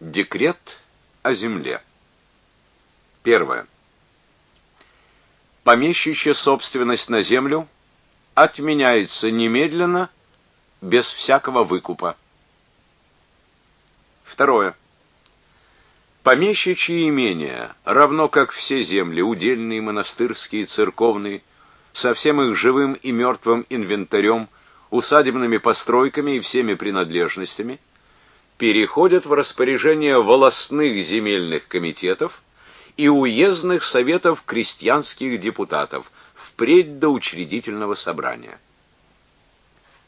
Декрет о земле. Первое. Помещичья собственность на землю отменяется немедленно, без всякого выкупа. Второе. Помещичьи имения, равно как все земли, удельные, монастырские, церковные, со всем их живым и мертвым инвентарем, усадебными постройками и всеми принадлежностями, переходят в распоряжение волостных земельных комитетов и уездных советов крестьянских депутатов впредь до учредительного собрания.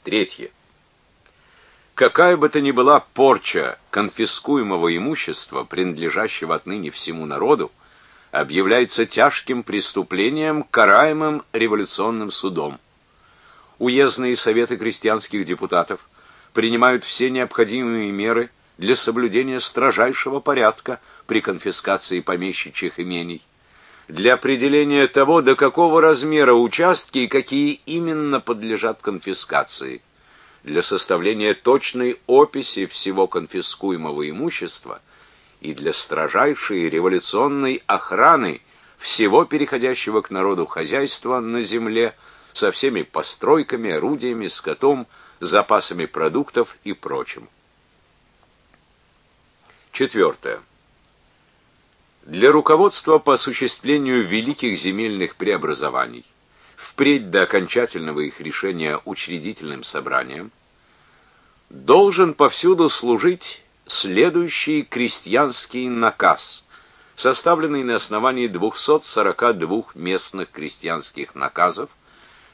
Третье. Какая бы то ни была порча конфискуемого имущества, принадлежащего отныне всему народу, объявляется тяжким преступлением, караемым революционным судом. Уездные советы крестьянских депутатов принимают все необходимые меры для соблюдения строжайшего порядка при конфискации помещичьих имений, для определения того, до какого размера участки и какие именно подлежат конфискации – для составления точной описи всего конфискуемого имущества и для строжайшей революционной охраны всего переходящего к народу хозяйства на земле со всеми постройками, орудиями, скотом, запасами продуктов и прочим. Четвертое. Для руководства по осуществлению великих земельных преобразований впредь до окончательного их решения учредительным собранием, должен повсюду служить следующий крестьянский наказ, составленный на основании 242 местных крестьянских наказов,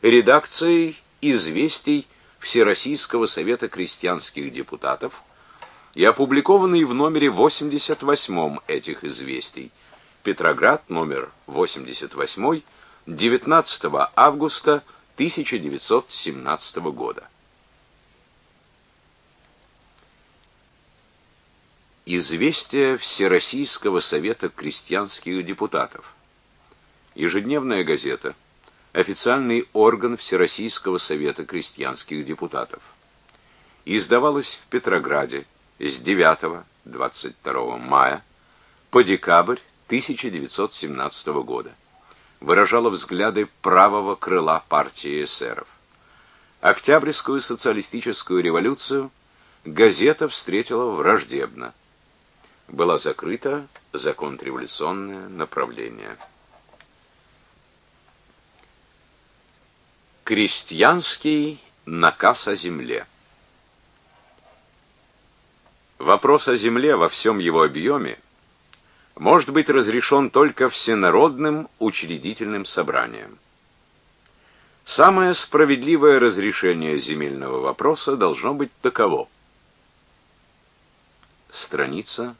редакцией известий Всероссийского совета крестьянских депутатов и опубликованный в номере 88 этих известий. Петроград, номер 88 19 августа 1917 года. Известие Всероссийского совета крестьянских депутатов. Ежедневная газета. Официальный орган Всероссийского совета крестьянских депутатов. Издавалась в Петрограде с 9-22 мая по декабрь 1917 года выражала взгляды правого крыла партии эсеров. Октябрьскую социалистическую революцию газета встретила враждебно. Была закрыта за контрреволюционное направление. Крестьянский наказ о земле. Вопрос о земле во всем его объеме может быть разрешен только всенародным учредительным собранием. Самое справедливое разрешение земельного вопроса должно быть таково. Страница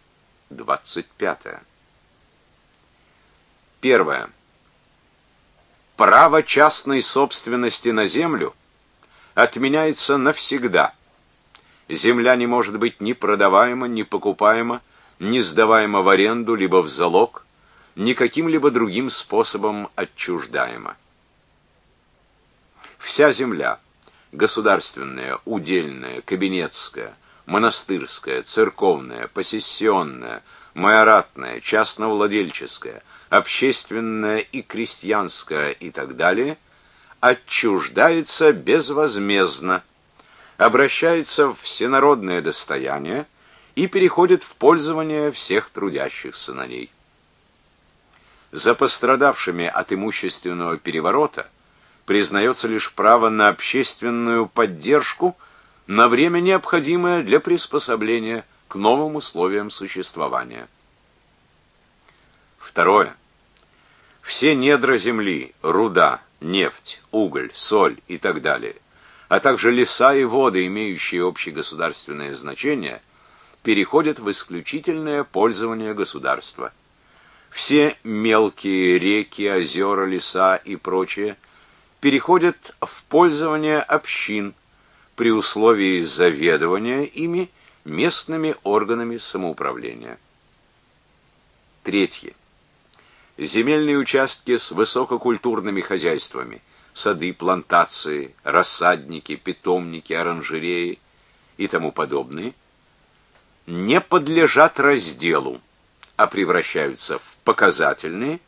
25. Первое. Право частной собственности на землю отменяется навсегда. Земля не может быть ни продаваема, ни покупаема, не сдаваемо в аренду либо в залог, ни каким-либо другим способом отчуждаема. Вся земля, государственная, удельная, кабинетская, монастырская, церковная, посессионная, майоратная, частновладельческая, общественная и крестьянская и так далее, отчуждается безвозмездно, обращается в всенародное достояние, и переходит в пользование всех трудящихся на ней. За пострадавшими от имущественного переворота признается лишь право на общественную поддержку на время необходимое для приспособления к новым условиям существования. Второе. Все недра земли, руда, нефть, уголь, соль и так далее, а также леса и воды, имеющие общегосударственное значение, переходят в исключительное пользование государства. Все мелкие реки, озера, леса и прочее переходят в пользование общин при условии заведования ими местными органами самоуправления. Третье. Земельные участки с высококультурными хозяйствами, сады, плантации, рассадники, питомники, оранжереи и тому подобные – не подлежат разделу, а превращаются в показательные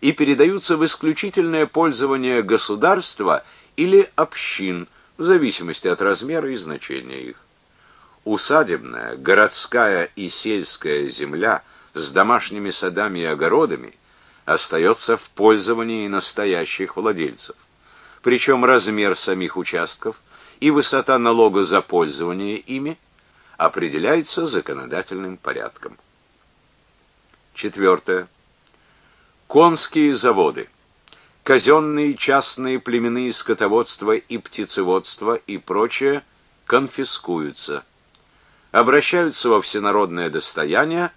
и передаются в исключительное пользование государства или общин в зависимости от размера и значения их. Усадебная, городская и сельская земля с домашними садами и огородами остается в пользовании настоящих владельцев. Причем размер самих участков и высота налога за пользование ими определяется законодательным порядком. Четвертое. Конские заводы, казенные частные племенные скотоводства и птицеводства и прочее конфискуются, обращаются во всенародное достояние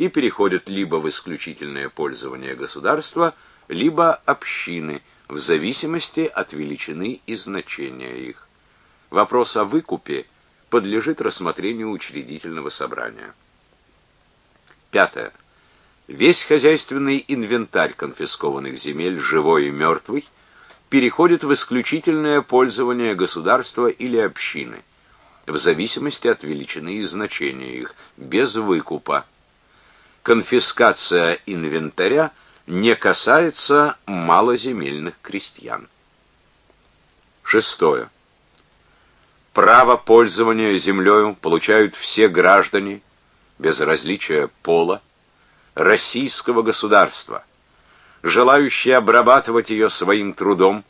и переходят либо в исключительное пользование государства, либо общины, в зависимости от величины и значения их. Вопрос о выкупе подлежит рассмотрению учредительного собрания. Пятое. Весь хозяйственный инвентарь конфискованных земель, живой и мертвый, переходит в исключительное пользование государства или общины, в зависимости от величины и значения их, без выкупа. Конфискация инвентаря не касается малоземельных крестьян. Шестое. Право пользования землею получают все граждане, без различия пола, российского государства, желающие обрабатывать ее своим трудом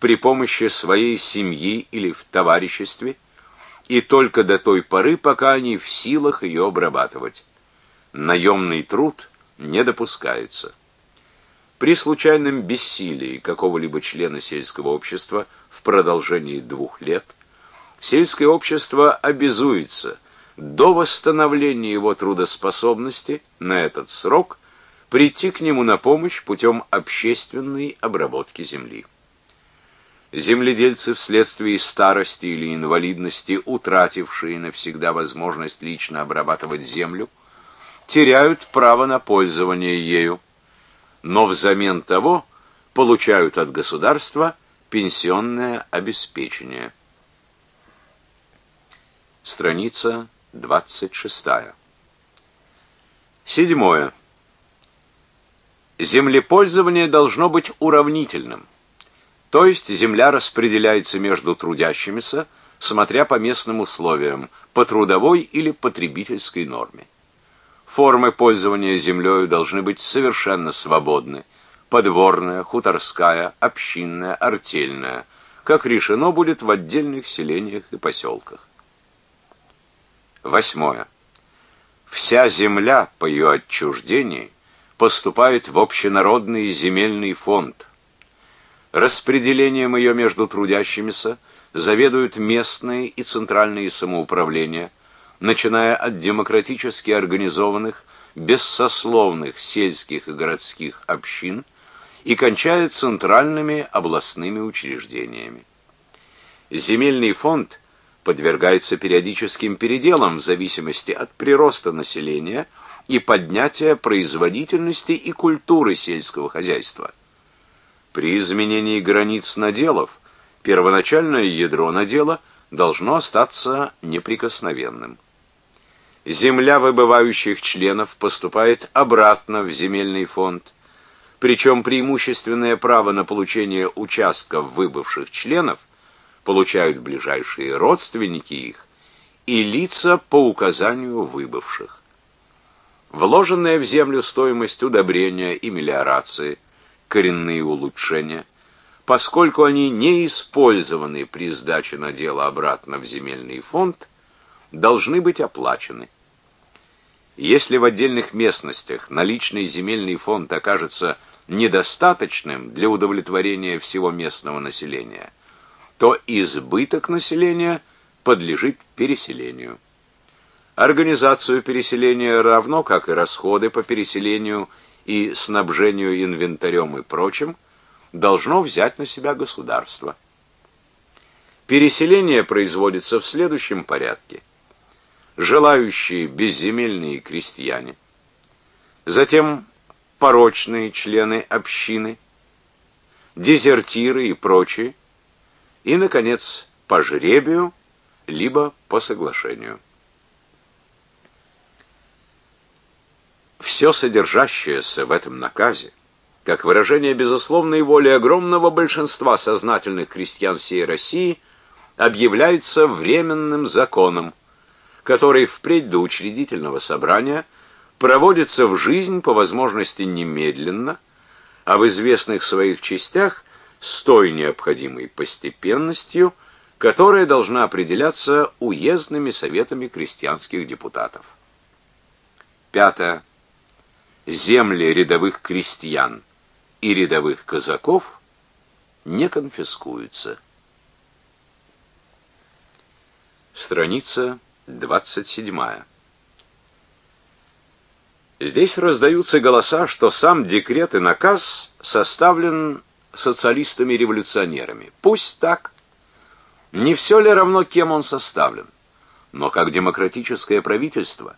при помощи своей семьи или в товариществе, и только до той поры, пока они в силах ее обрабатывать. Наемный труд не допускается. При случайном бессилии какого-либо члена сельского общества в продолжении двух лет сельское общество обязуется до восстановления его трудоспособности на этот срок прийти к нему на помощь путем общественной обработки земли. Земледельцы вследствие старости или инвалидности, утратившие навсегда возможность лично обрабатывать землю, теряют право на пользование ею, но взамен того получают от государства пенсионное обеспечение. Страница 26. Седьмое. Землепользование должно быть уравнительным, то есть земля распределяется между трудящимися, смотря по местным условиям, по трудовой или потребительской норме. Формы пользования землей должны быть совершенно свободны, подворная, хуторская, общинная, артельная, как решено будет в отдельных селениях и поселках. Восьмое. Вся земля по ее отчуждении поступает в общенародный земельный фонд. Распределением ее между трудящимися заведуют местные и центральные самоуправления, начиная от демократически организованных, бессословных сельских и городских общин и кончая центральными областными учреждениями. Земельный фонд – подвергается периодическим переделам в зависимости от прироста населения и поднятия производительности и культуры сельского хозяйства. При изменении границ наделов первоначальное ядро надела должно остаться неприкосновенным. Земля выбывающих членов поступает обратно в земельный фонд, причем преимущественное право на получение участков выбывших членов – получают ближайшие родственники их и лица по указанию выбывших. Вложенная в землю стоимость удобрения и мелиорации, коренные улучшения, поскольку они не использованы при сдаче надела обратно в земельный фонд, должны быть оплачены. Если в отдельных местностях наличный земельный фонд окажется недостаточным для удовлетворения всего местного населения – то избыток населения подлежит переселению. Организацию переселения равно как и расходы по переселению и снабжению инвентарем и прочим должно взять на себя государство. Переселение производится в следующем порядке. Желающие безземельные крестьяне, затем порочные члены общины, дезертиры и прочие, и, наконец, по жребию, либо по соглашению. все содержащееся в этом наказе, как выражение безусловной воли огромного большинства сознательных крестьян всей России, объявляется временным законом, который впредь до учредительного собрания проводится в жизнь по возможности немедленно, а в известных своих частях с той необходимой постепенностью, которая должна определяться уездными советами крестьянских депутатов. Пятое. Земли рядовых крестьян и рядовых казаков не конфискуются. Страница 27. Здесь раздаются голоса, что сам декрет и наказ составлен социалистами-революционерами. Пусть так. Не все ли равно, кем он составлен? Но как демократическое правительство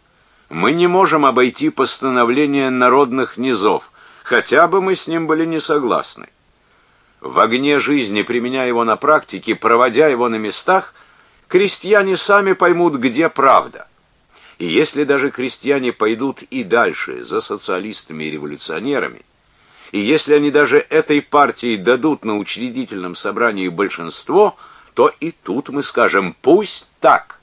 мы не можем обойти постановление народных низов, хотя бы мы с ним были не согласны. В огне жизни, применяя его на практике, проводя его на местах, крестьяне сами поймут, где правда. И если даже крестьяне пойдут и дальше за социалистами и революционерами, и если они даже этой партии дадут на учредительном собрании большинство, то и тут мы скажем: пусть так.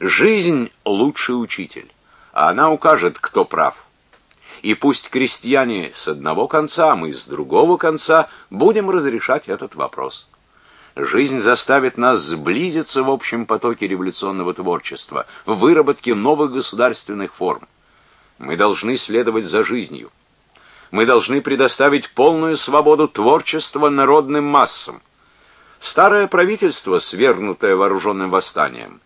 Жизнь лучший учитель, а она укажет, кто прав. И пусть крестьяне с одного конца, мы с другого конца будем разрешать этот вопрос. Жизнь заставит нас сблизиться в общем потоке революционного творчества, в выработке новых государственных форм. Мы должны следовать за жизнью. Мы должны предоставить полную свободу творчества народным массам. Старое правительство, свергнутое вооруженным восстанием,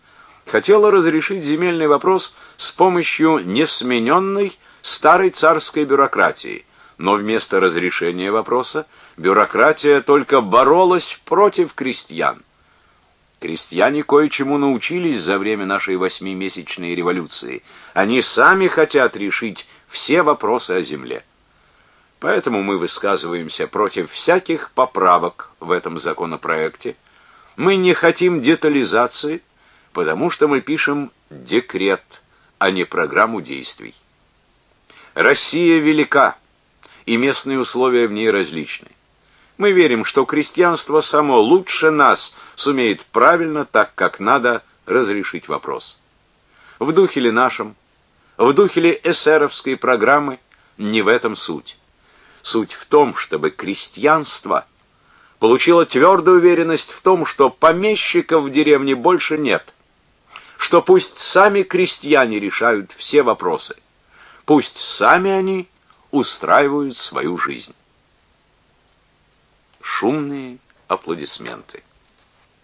хотело разрешить земельный вопрос с помощью несмененной старой царской бюрократии, но вместо разрешения вопроса бюрократия только боролась против крестьян. Крестьяне кое-чему научились за время нашей восьмимесячной революции. Они сами хотят решить все вопросы о земле. Поэтому мы высказываемся против всяких поправок в этом законопроекте. Мы не хотим детализации, потому что мы пишем декрет, а не программу действий. Россия велика, и местные условия в ней различны. Мы верим, что крестьянство само лучше нас сумеет правильно, так как надо, разрешить вопрос. В духе ли нашем, в духе ли эсеровской программы, не в этом суть. Суть в том, чтобы крестьянство получило твердую уверенность в том, что помещиков в деревне больше нет, что пусть сами крестьяне решают все вопросы, пусть сами они устраивают свою жизнь шумные аплодисменты.